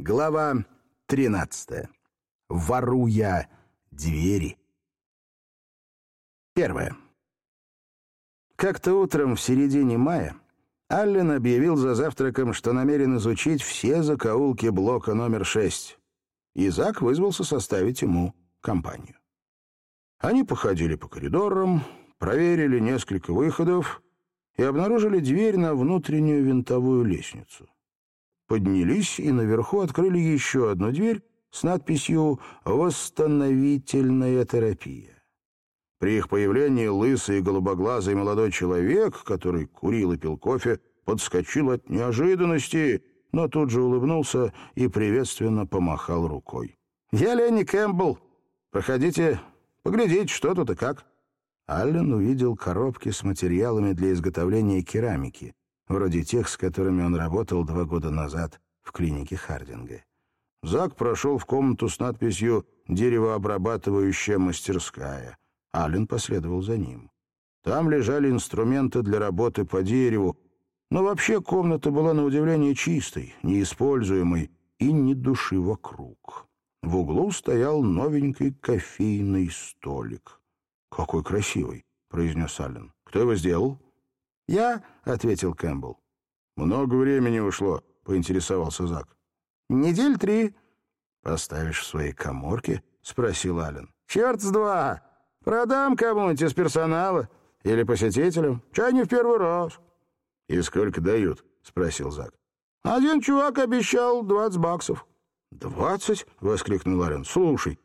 Глава 13. Воруя двери. Первое. Как-то утром в середине мая Аллен объявил за завтраком, что намерен изучить все закоулки блока номер 6. И Зак вызвался составить ему компанию. Они походили по коридорам, проверили несколько выходов и обнаружили дверь на внутреннюю винтовую лестницу поднялись и наверху открыли еще одну дверь с надписью «Восстановительная терапия». При их появлении лысый и голубоглазый молодой человек, который курил и пил кофе, подскочил от неожиданности, но тут же улыбнулся и приветственно помахал рукой. «Я Ленни Кэмпбелл. Проходите, поглядите, что тут и как». Аллен увидел коробки с материалами для изготовления керамики вроде тех, с которыми он работал два года назад в клинике Хардинга. Зак прошел в комнату с надписью «Деревообрабатывающая мастерская». Аллен последовал за ним. Там лежали инструменты для работы по дереву, но вообще комната была на удивление чистой, неиспользуемой и ни души вокруг. В углу стоял новенький кофейный столик. «Какой красивый!» — произнес Аллен. «Кто его сделал?» «Я», — ответил Кэмпбелл. «Много времени ушло», — поинтересовался Зак. «Недель три». «Поставишь в своей коморке?» — спросил Ален. «Черт с два! Продам кому-нибудь из персонала или посетителям. Чай не в первый раз». «И сколько дают?» — спросил Зак. «Один чувак обещал двадцать баксов». «Двадцать?» — воскликнул Ален. «Слушай,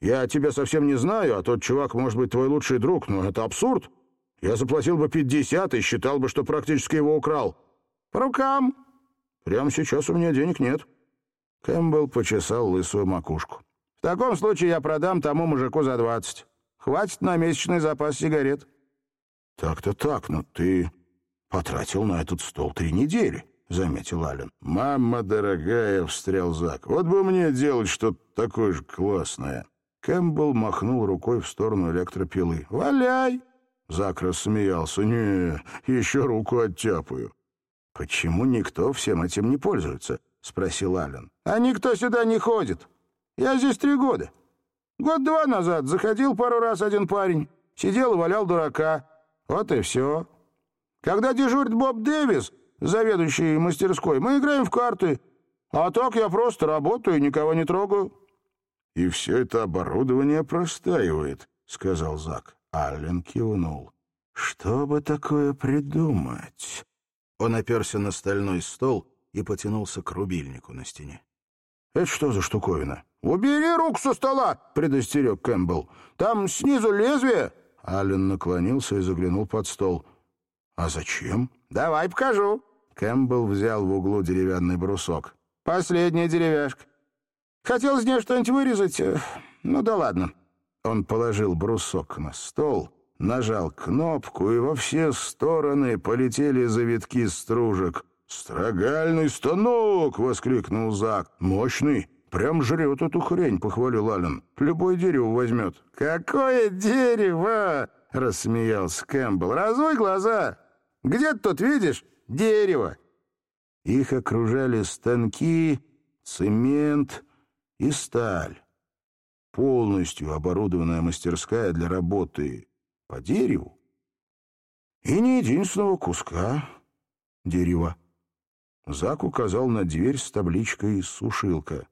я тебя совсем не знаю, а тот чувак может быть твой лучший друг, но это абсурд. Я заплатил бы пятьдесят и считал бы, что практически его украл. По рукам. Прямо сейчас у меня денег нет. Кэмпбелл почесал лысую макушку. В таком случае я продам тому мужику за двадцать. Хватит на месячный запас сигарет. Так-то так, но ты потратил на этот стол три недели, заметил Ален. Мама дорогая, встрял Зак. Вот бы мне делать что-то такое же классное. Кэмпбелл махнул рукой в сторону электропилы. «Валяй!» Зак рассмеялся. «Не, еще руку оттяпаю». «Почему никто всем этим не пользуется?» — спросил Ален. «А никто сюда не ходит. Я здесь три года. Год-два назад заходил пару раз один парень, сидел и валял дурака. Вот и все. Когда дежурит Боб Дэвис, заведующий мастерской, мы играем в карты. А так я просто работаю и никого не трогаю». «И все это оборудование простаивает», — сказал Зак. Аллен кивнул. «Что бы такое придумать?» Он оперся на стальной стол и потянулся к рубильнику на стене. «Это что за штуковина?» «Убери руку со стола!» — предостерег Кэмпбелл. «Там снизу лезвие!» Аллен наклонился и заглянул под стол. «А зачем?» «Давай покажу». Кэмпбелл взял в углу деревянный брусок. «Последняя деревяшка. Хотел из нее что-нибудь вырезать. Ну да ладно». Он положил брусок на стол, нажал кнопку, и во все стороны полетели завитки стружек. «Строгальный станок!» — воскликнул Зак. «Мощный! Прям жрет эту хрень!» — похвалил Аллен. «Любое дерево возьмет». «Какое дерево!» — рассмеялся Кэмпбелл. «Разуй глаза! Где ты тут видишь дерево?» Их окружали станки, цемент и сталь полностью оборудованная мастерская для работы по дереву и ни единственного куска дерева. Зак указал на дверь с табличкой «Сушилка».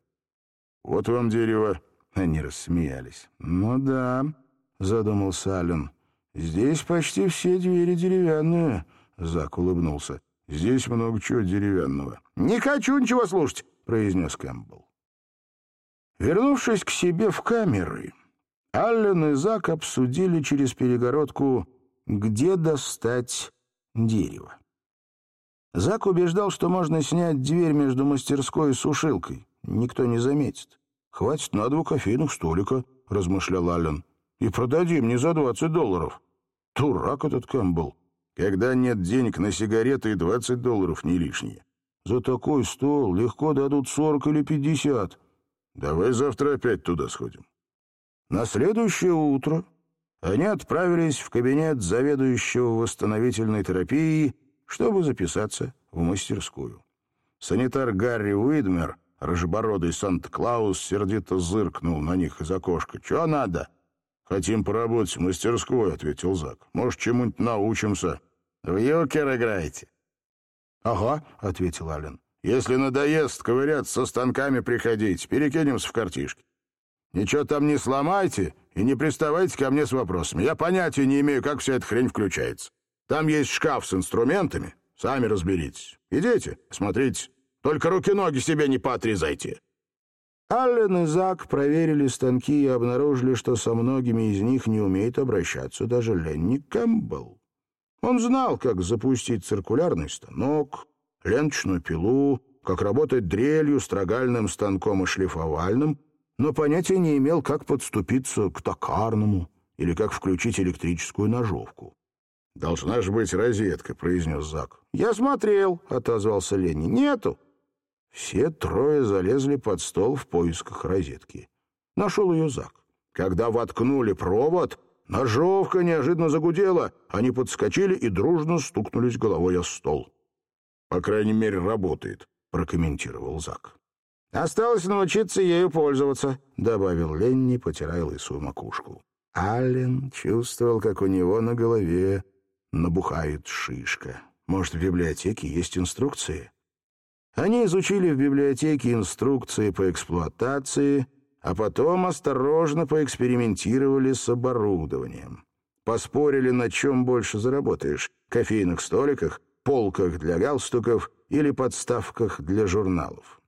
«Вот вам дерево». Они рассмеялись. «Ну да», — задумался Аллен. «Здесь почти все двери деревянные», — Зак улыбнулся. «Здесь много чего деревянного». «Не хочу ничего слушать», — произнес Кэмпбелл. Вернувшись к себе в камеры, Аллен и Зак обсудили через перегородку, где достать дерево. Зак убеждал, что можно снять дверь между мастерской и сушилкой. Никто не заметит. «Хватит на два кофейных столика», — размышлял Аллен. «И продадим не за двадцать долларов». Дурак этот Кэмпбелл. Когда нет денег на сигареты, и двадцать долларов не лишние. За такой стол легко дадут сорок или пятьдесят. Давай завтра опять туда сходим. На следующее утро они отправились в кабинет заведующего восстановительной терапией, чтобы записаться в мастерскую. Санитар Гарри Уидмер Рыжебородый Санта-Клаус сердито зыркнул на них из окошка. «Чего надо?» «Хотим поработать в мастерской», — ответил Зак. «Может, чему-нибудь научимся». «В юкер играете?» «Ага», — ответил Ален. «Если надоест ковыряться со станками, приходите. Перекинемся в картишки. Ничего там не сломайте и не приставайте ко мне с вопросами. Я понятия не имею, как вся эта хрень включается. Там есть шкаф с инструментами. Сами разберитесь. Идите, смотрите. Только руки-ноги себе не поотрезайте». Аллен и Зак проверили станки и обнаружили, что со многими из них не умеет обращаться даже Ленни Кэмпбелл. Он знал, как запустить циркулярный станок, ленточную пилу, как работать дрелью, строгальным станком и шлифовальным, но понятия не имел, как подступиться к токарному или как включить электрическую ножовку. «Должна же быть розетка», — произнес Зак. «Я смотрел», — отозвался Ленни. «Нету». Все трое залезли под стол в поисках розетки. Нашел ее Зак. Когда воткнули провод, ножовка неожиданно загудела. Они подскочили и дружно стукнулись головой о стол. «По крайней мере, работает», — прокомментировал Зак. «Осталось научиться ею пользоваться», — добавил Ленни, потирая лысую макушку. Аллен чувствовал, как у него на голове набухает шишка. Может, в библиотеке есть инструкции? Они изучили в библиотеке инструкции по эксплуатации, а потом осторожно поэкспериментировали с оборудованием. Поспорили, на чем больше заработаешь — кофейных столиках, полках для галстуков или подставках для журналов.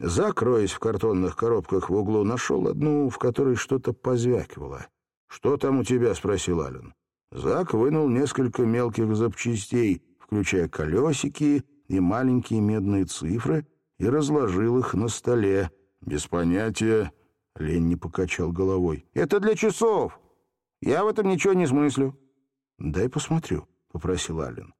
Закроясь в картонных коробках в углу, нашел одну, в которой что-то позвякивало. «Что там у тебя?» — спросил Ален. Зак вынул несколько мелких запчастей, включая колесики и маленькие медные цифры, и разложил их на столе. Без понятия Ленни покачал головой. «Это для часов. Я в этом ничего не смыслю». «Дай посмотрю», — попросил Аллен.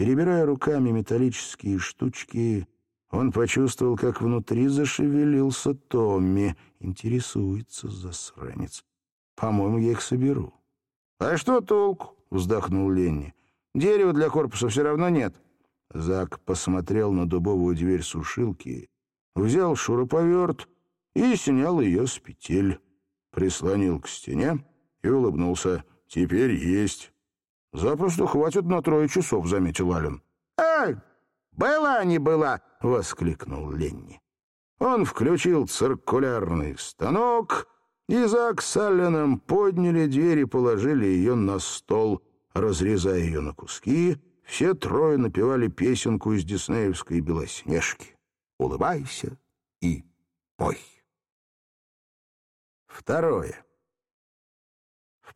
Перебирая руками металлические штучки, он почувствовал, как внутри зашевелился Томми. Интересуется засранец. «По-моему, я их соберу». «А что толку?» — вздохнул Ленни. «Дерева для корпуса все равно нет». Зак посмотрел на дубовую дверь сушилки, взял шуруповерт и снял ее с петель, прислонил к стене и улыбнулся. «Теперь есть». «Запросто хватит на трое часов», — заметил Ален. «Эй, была не была!» — воскликнул Ленни. Он включил циркулярный станок, и Зак с Алленом подняли дверь и положили ее на стол, разрезая ее на куски — все трое напевали песенку из диснеевской «Белоснежки». «Улыбайся и пой». Второе.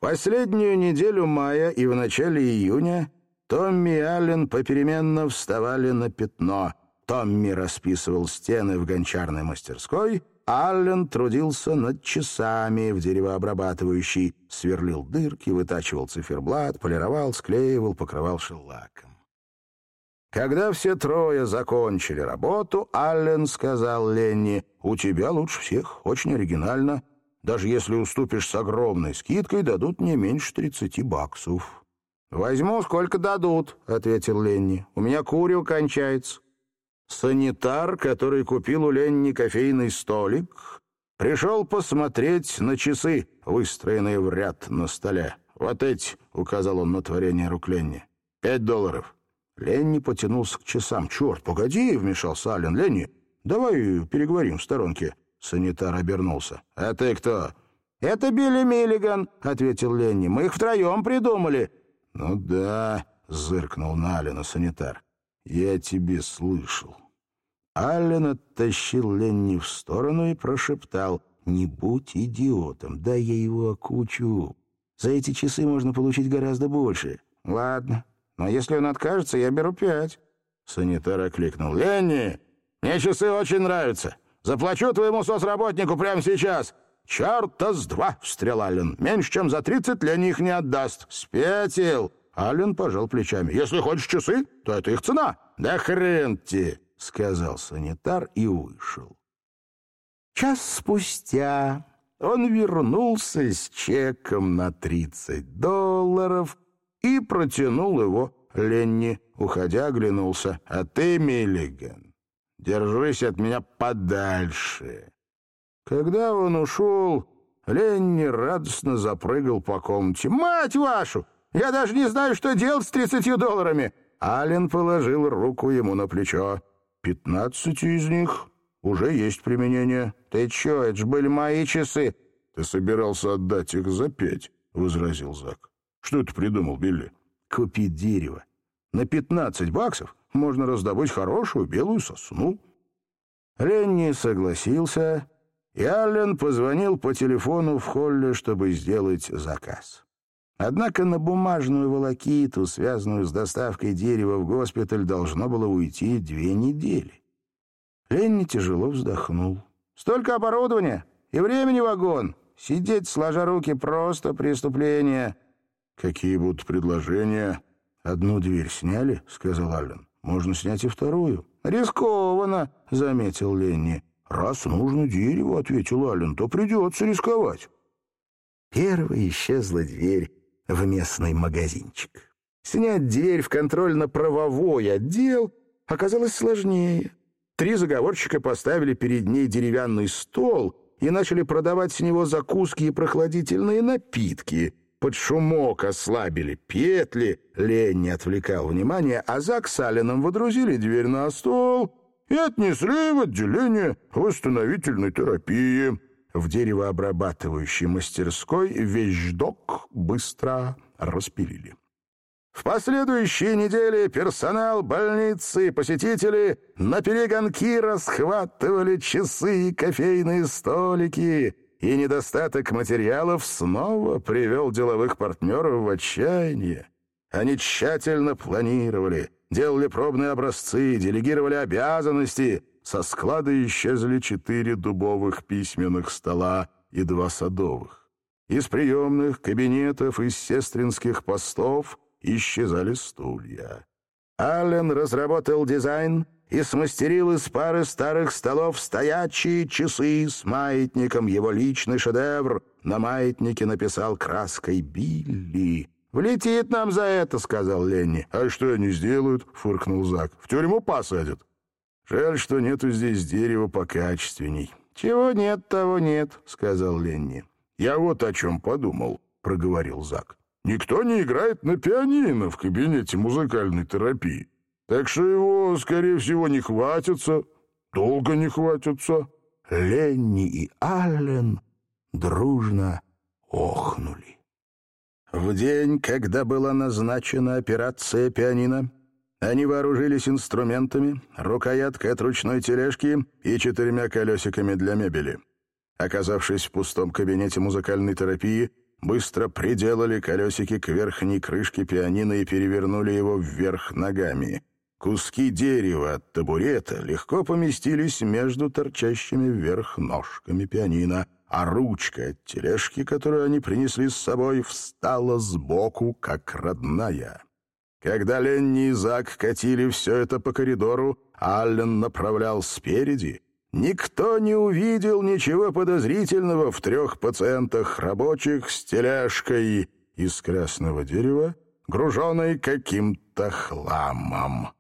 Последнюю неделю мая и в начале июня Томми и Аллен попеременно вставали на пятно. Томми расписывал стены в гончарной мастерской — Аллен трудился над часами в деревообрабатывающей, сверлил дырки, вытачивал циферблат, полировал, склеивал, покрывал шеллаком. Когда все трое закончили работу, Аллен сказал Ленни, «У тебя лучше всех, очень оригинально. Даже если уступишь с огромной скидкой, дадут не меньше тридцати баксов». «Возьму, сколько дадут», — ответил Ленни. «У меня курио кончается». Санитар, который купил у Ленни кофейный столик, пришел посмотреть на часы, выстроенные в ряд на столе. «Вот эти», — указал он на творение рук Ленни, — «пять долларов». Ленни потянулся к часам. «Черт, погоди!» — вмешался Ален. «Ленни, давай переговорим в сторонке». Санитар обернулся. «А ты кто?» «Это Билли Миллиган», — ответил Ленни. «Мы их втроем придумали». «Ну да», — зыркнул на Алена санитар. «Я тебе слышал». Аллен оттащил Ленни в сторону и прошептал «Не будь идиотом, дай я его окучу. За эти часы можно получить гораздо больше». «Ладно, но если он откажется, я беру пять». Санитар окликнул «Ленни, мне часы очень нравятся. Заплачу твоему соцработнику прямо сейчас». «Черта с два!» — встрял Аллен. «Меньше, чем за тридцать Ленни их не отдаст». «Спятил!» Аллен пожал плечами. «Если хочешь часы, то это их цена». «Да хрен тебе!» — сказал санитар и вышел. Час спустя он вернулся с чеком на тридцать долларов и протянул его Ленни. Уходя, оглянулся. «А ты, Миллиган, Держись от меня подальше». Когда он ушел, Ленни радостно запрыгал по комнате. «Мать вашу! Я даже не знаю, что делать с тридцатью долларами!» Ален положил руку ему на плечо. «Пятнадцать из них уже есть применение». «Ты чё, это ж были мои часы!» «Ты собирался отдать их за пять», — возразил Зак. «Что ты придумал, Билли?» «Купить дерево. На пятнадцать баксов можно раздобыть хорошую белую сосну». Ленни согласился и Аллен позвонил по телефону в холле, чтобы сделать заказ. Однако на бумажную волокиту, связанную с доставкой дерева в госпиталь, должно было уйти две недели. Ленни тяжело вздохнул. «Столько оборудования и времени вагон. Сидеть, сложа руки, просто преступление». «Какие будут предложения?» «Одну дверь сняли», — сказал Аллен. «Можно снять и вторую». «Рискованно», — заметил Ленни. «Раз нужно дерево», — ответил Аллен, — «то придется рисковать». Первой исчезла дверь в местный магазинчик. Снять дверь в контрольно-правовой отдел оказалось сложнее. Три заговорщика поставили перед ней деревянный стол и начали продавать с него закуски и прохладительные напитки. Под шумок ослабили петли, лень не отвлекал внимания, а Зак с Алленом водрузили дверь на стол и отнесли в отделение восстановительной терапии. В деревообрабатывающей мастерской вещдок быстро распилили. В последующие недели персонал больницы и посетители на перегонки расхватывали часы и кофейные столики, и недостаток материалов снова привел деловых партнеров в отчаяние. Они тщательно планировали, делали пробные образцы, делегировали обязанности. Со склада исчезли четыре дубовых письменных стола и два садовых. Из приемных, кабинетов и сестринских постов исчезали стулья. Аллен разработал дизайн и смастерил из пары старых столов стоячие часы с маятником, его личный шедевр. На маятнике написал краской «Билли». «Влетит нам за это», — сказал Ленни. «А что они сделают?» — фыркнул Зак. «В тюрьму посадят». «Жаль, что нету здесь дерева покачественней». «Чего нет, того нет», — сказал Ленни. «Я вот о чем подумал», — проговорил Зак. «Никто не играет на пианино в кабинете музыкальной терапии, так что его, скорее всего, не хватится, долго не хватится». Ленни и Аллен дружно охнули. В день, когда была назначена операция «Пианино», они вооружились инструментами, рукояткой от ручной тележки и четырьмя колесиками для мебели. Оказавшись в пустом кабинете музыкальной терапии, быстро приделали колесики к верхней крышке пианино и перевернули его вверх ногами. Куски дерева от табурета легко поместились между торчащими вверх ножками пианино а ручка от тележки, которую они принесли с собой, встала сбоку, как родная. Когда Ленни и Зак катили все это по коридору, Аллен направлял спереди. Никто не увидел ничего подозрительного в трех пациентах рабочих с тележкой из красного дерева, груженной каким-то хламом.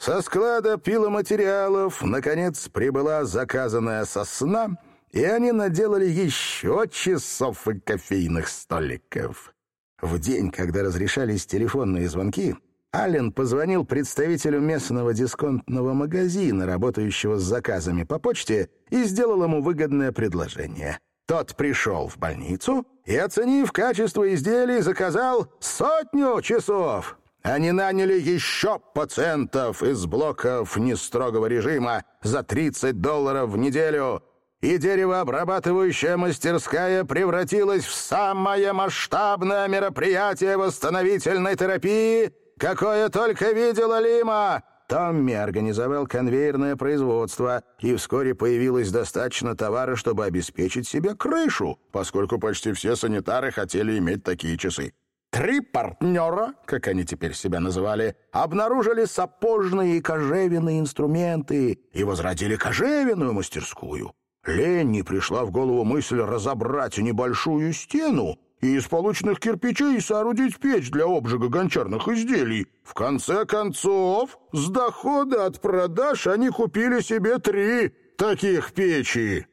Со склада пиломатериалов, наконец, прибыла заказанная сосна — и они наделали еще часов и кофейных столиков. В день, когда разрешались телефонные звонки, Аллен позвонил представителю местного дисконтного магазина, работающего с заказами по почте, и сделал ему выгодное предложение. Тот пришел в больницу и, оценив качество изделий, заказал сотню часов. Они наняли еще пациентов из блоков нестрогого режима за 30 долларов в неделю — и деревообрабатывающая мастерская превратилась в самое масштабное мероприятие восстановительной терапии, какое только видела Лима. Томми организовал конвейерное производство, и вскоре появилось достаточно товара, чтобы обеспечить себе крышу, поскольку почти все санитары хотели иметь такие часы. Три партнера, как они теперь себя называли, обнаружили сапожные и кожевенные инструменты и возродили кожевенную мастерскую. Ленни пришла в голову мысль разобрать небольшую стену и из полученных кирпичей соорудить печь для обжига гончарных изделий. В конце концов, с дохода от продаж они купили себе три таких печи.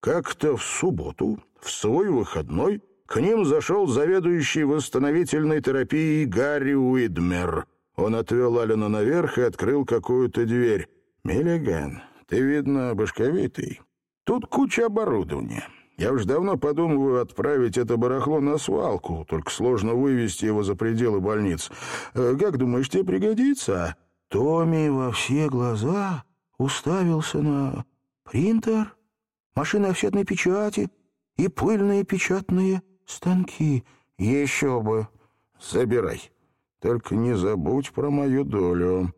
Как-то в субботу, в свой выходной, к ним зашел заведующий восстановительной терапией Гарри Уидмер. Он отвел Алина наверх и открыл какую-то дверь. «Миллиган, ты, видно, башковитый. Тут куча оборудования». Я уж давно подумываю отправить это барахло на свалку, только сложно вывести его за пределы больниц. Э, как думаешь, тебе пригодится?» Томми во все глаза уставился на принтер, машины офсетной печати и пыльные печатные станки. «Еще бы! Забирай. Только не забудь про мою долю».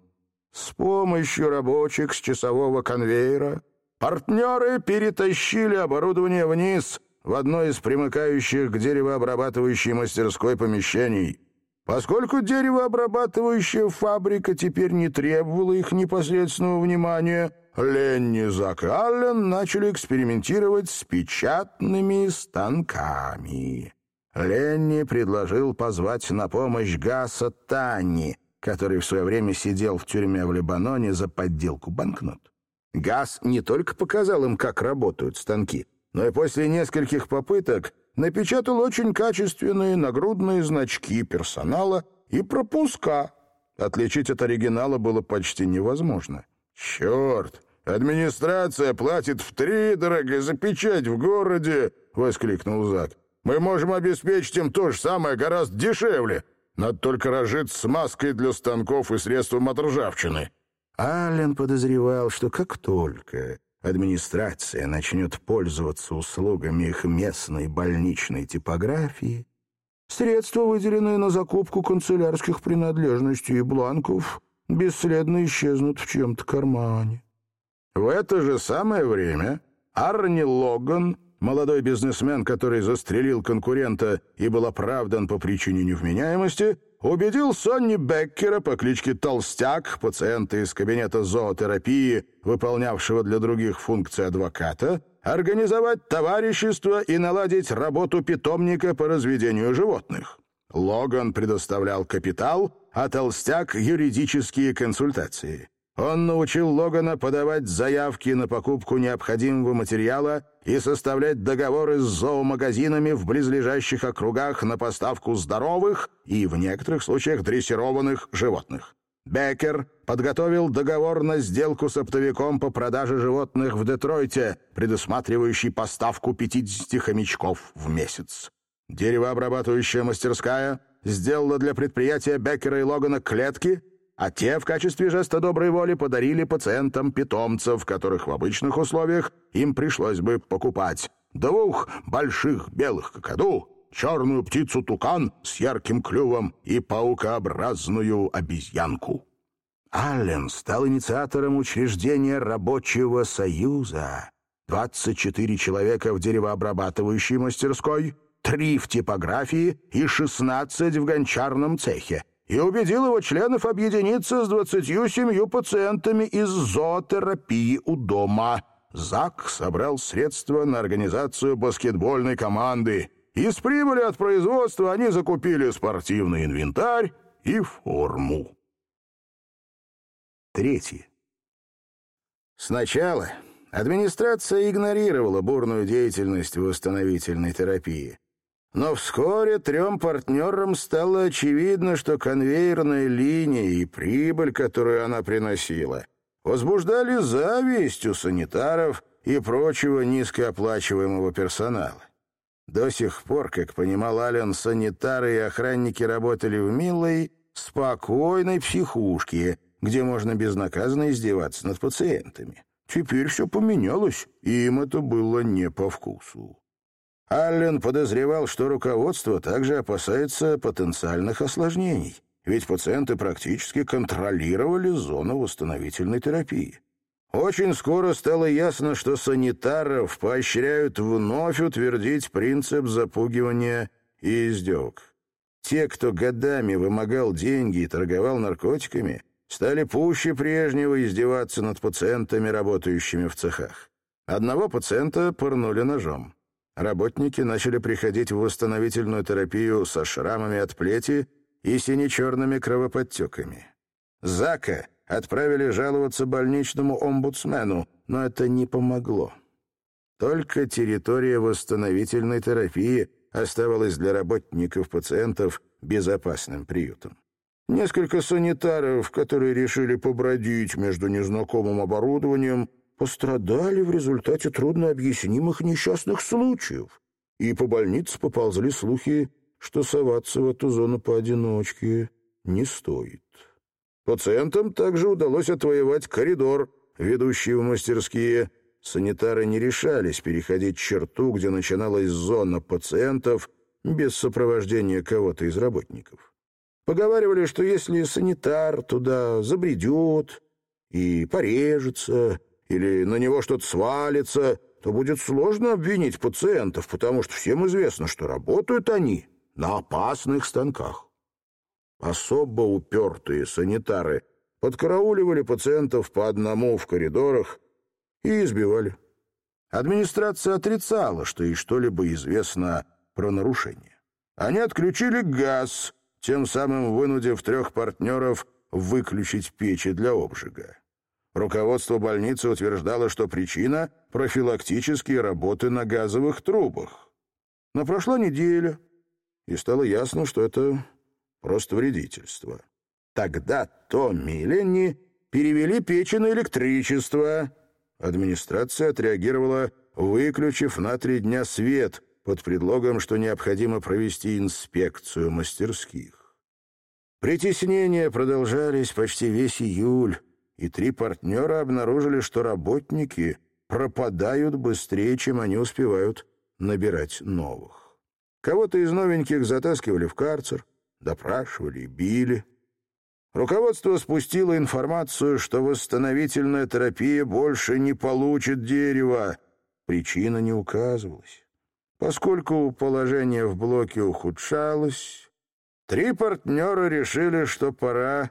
С помощью рабочих с часового конвейера Партнеры перетащили оборудование вниз, в одно из примыкающих к деревообрабатывающей мастерской помещений. Поскольку деревообрабатывающая фабрика теперь не требовала их непосредственного внимания, Ленни, Зак и Аллен начали экспериментировать с печатными станками. Ленни предложил позвать на помощь Гаса Танни, который в свое время сидел в тюрьме в Лебаноне за подделку банкнот. Газ не только показал им, как работают станки, но и после нескольких попыток напечатал очень качественные нагрудные значки персонала и пропуска. Отличить от оригинала было почти невозможно. «Черт! Администрация платит втридорого за печать в городе!» — воскликнул Зак. «Мы можем обеспечить им то же самое гораздо дешевле. Надо только разжиться смазкой для станков и средством от ржавчины». Аллен подозревал, что как только администрация начнет пользоваться услугами их местной больничной типографии, средства, выделенные на закупку канцелярских принадлежностей и бланков, бесследно исчезнут в чьем-то кармане. В это же самое время Арни Логан, молодой бизнесмен, который застрелил конкурента и был оправдан по причине невменяемости, убедил Сонни Беккера по кличке Толстяк, пациента из кабинета зоотерапии, выполнявшего для других функции адвоката, организовать товарищество и наладить работу питомника по разведению животных. Логан предоставлял капитал, а Толстяк — юридические консультации. Он научил Логана подавать заявки на покупку необходимого материала и составлять договоры с зоомагазинами в близлежащих округах на поставку здоровых и, в некоторых случаях, дрессированных животных. Беккер подготовил договор на сделку с оптовиком по продаже животных в Детройте, предусматривающий поставку 50 хомячков в месяц. Деревообрабатывающая мастерская сделала для предприятия Беккера и Логана клетки — а те в качестве жеста доброй воли подарили пациентам питомцев, которых в обычных условиях им пришлось бы покупать. Двух больших белых кокоду, черную птицу-тукан с ярким клювом и паукообразную обезьянку. Аллен стал инициатором учреждения рабочего союза. 24 человека в деревообрабатывающей мастерской, три в типографии и 16 в гончарном цехе и убедил его членов объединиться с двадцатью семью пациентами из зоотерапии у дома. Зак собрал средства на организацию баскетбольной команды. Из прибыли от производства они закупили спортивный инвентарь и форму. Третье. Сначала администрация игнорировала бурную деятельность восстановительной терапии. Но вскоре трем партнерам стало очевидно, что конвейерная линия и прибыль, которую она приносила, возбуждали зависть у санитаров и прочего низкооплачиваемого персонала. До сих пор, как понимал Ален, санитары и охранники работали в милой, спокойной психушке, где можно безнаказанно издеваться над пациентами. Теперь все поменялось, и им это было не по вкусу. Аллен подозревал, что руководство также опасается потенциальных осложнений, ведь пациенты практически контролировали зону восстановительной терапии. Очень скоро стало ясно, что санитаров поощряют вновь утвердить принцип запугивания и издевок. Те, кто годами вымогал деньги и торговал наркотиками, стали пуще прежнего издеваться над пациентами, работающими в цехах. Одного пациента пырнули ножом. Работники начали приходить в восстановительную терапию со шрамами от плети и сине-черными кровоподтеками. Зака отправили жаловаться больничному омбудсмену, но это не помогло. Только территория восстановительной терапии оставалась для работников-пациентов безопасным приютом. Несколько санитаров, которые решили побродить между незнакомым оборудованием, пострадали в результате труднообъяснимых несчастных случаев, и по больнице поползли слухи, что соваться в эту зону поодиночке не стоит. Пациентам также удалось отвоевать коридор, ведущий в мастерские. Санитары не решались переходить черту, где начиналась зона пациентов без сопровождения кого-то из работников. Поговаривали, что если санитар туда забредет и порежется, или на него что-то свалится, то будет сложно обвинить пациентов, потому что всем известно, что работают они на опасных станках. Особо упертые санитары подкарауливали пациентов по одному в коридорах и избивали. Администрация отрицала, что ей что-либо известно про нарушение. Они отключили газ, тем самым вынудив трех партнеров выключить печи для обжига. Руководство больницы утверждало, что причина — профилактические работы на газовых трубах. Но прошла неделя, и стало ясно, что это просто вредительство. Тогда Томми и Ленни перевели печи на электричество. Администрация отреагировала, выключив на три дня свет под предлогом, что необходимо провести инспекцию мастерских. Притеснения продолжались почти весь июль, и три партнера обнаружили, что работники пропадают быстрее, чем они успевают набирать новых. Кого-то из новеньких затаскивали в карцер, допрашивали и били. Руководство спустило информацию, что восстановительная терапия больше не получит дерева. Причина не указывалась. Поскольку положение в блоке ухудшалось, три партнера решили, что пора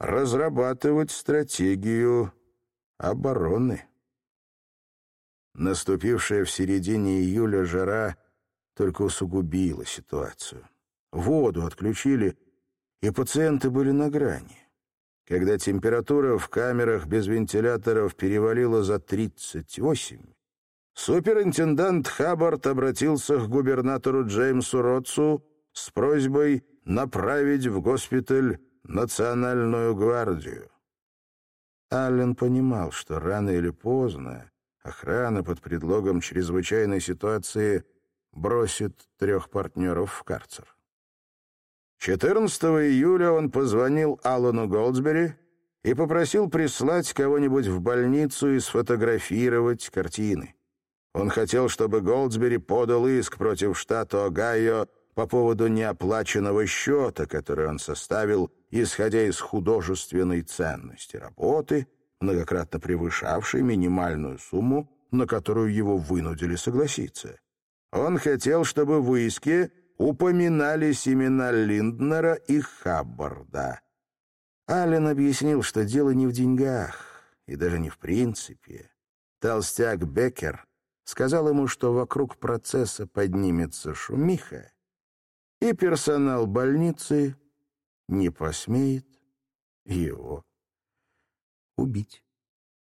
разрабатывать стратегию обороны. Наступившая в середине июля жара только усугубила ситуацию. Воду отключили, и пациенты были на грани. Когда температура в камерах без вентиляторов перевалила за 38, суперинтендант Хаббард обратился к губернатору Джеймсу Ротсу с просьбой направить в госпиталь национальную гвардию. Аллен понимал, что рано или поздно охрана под предлогом чрезвычайной ситуации бросит трех партнеров в карцер. 14 июля он позвонил Аллану Голдсбери и попросил прислать кого-нибудь в больницу и сфотографировать картины. Он хотел, чтобы Голдсбери подал иск против штата Огайо по поводу неоплаченного счета, который он составил, исходя из художественной ценности работы, многократно превышавшей минимальную сумму, на которую его вынудили согласиться. Он хотел, чтобы в иске упоминались имена Линднера и Хаббарда. Аллен объяснил, что дело не в деньгах и даже не в принципе. Толстяк Беккер сказал ему, что вокруг процесса поднимется шумиха, и персонал больницы не посмеет его убить.